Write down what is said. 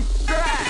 fucking trash.